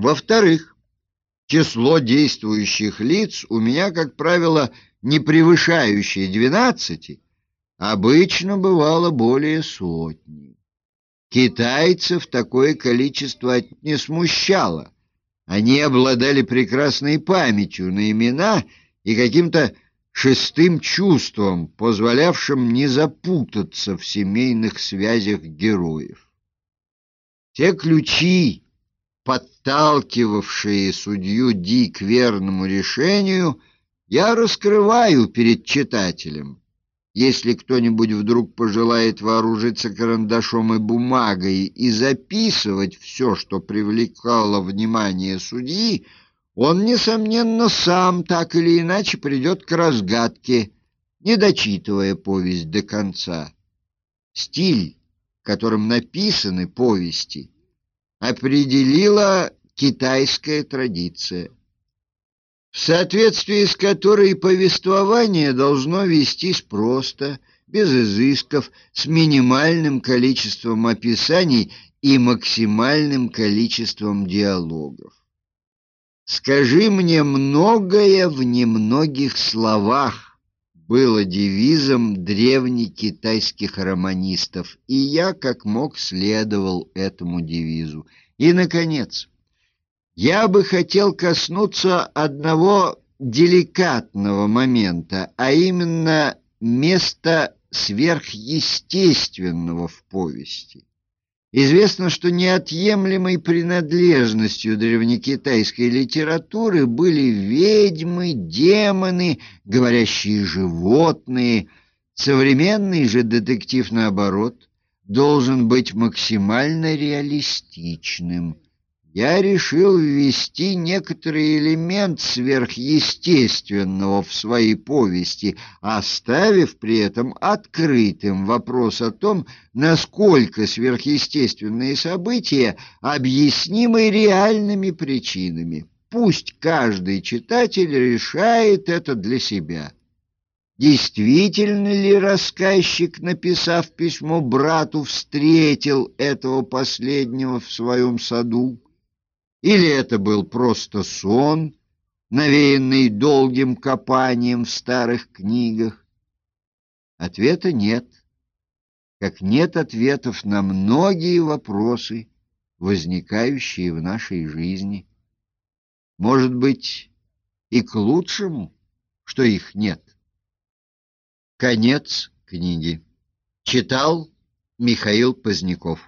Во-вторых, число действующих лиц у меня, как правило, не превышающее двенадцати, обычно бывало более сотни. Китайцев такое количество не смущало. Они обладали прекрасной памятью на имена и каким-то шестым чувством, позволявшим не запутаться в семейных связях героев. Те ключи, подталкивавшие судью Ди к верному решению, я раскрываю перед читателем. Если кто-нибудь вдруг пожелает вооружиться карандашом и бумагой и записывать все, что привлекало внимание судьи, он, несомненно, сам так или иначе придет к разгадке, не дочитывая повесть до конца. Стиль, которым написаны повести, определила китайская традиция в соответствии с которой повествование должно вестись просто, без изысков, с минимальным количеством описаний и максимальным количеством диалогов. «Скажи мне многое в немногих словах» было девизом древнекитайских романистов, и я как мог следовал этому девизу. И, наконец, я бы хотел коснуться одного деликатного момента, а именно места сверхъестественного в повести. Известно, что неотъемлемой принадлежностью древнекитайской литературы были ведьмы, демоны, говорящие животные. Современный же детектив, наоборот, должен быть максимально реалистичным – я решил ввести некоторый элемент сверхъестественного в свои повести, оставив при этом открытым вопрос о том, насколько сверхъестественные события объяснимы реальными причинами. Пусть каждый читатель решает это для себя. Действительно ли рассказчик, написав письмо брату, встретил этого последнего в своем саду? Или это был просто сон, навеянный долгим копанием в старых книгах? Ответа нет, как нет ответов на многие вопросы, возникающие в нашей жизни. Может быть, и к лучшему, что их нет. Конец книги. Читал Михаил Поздняков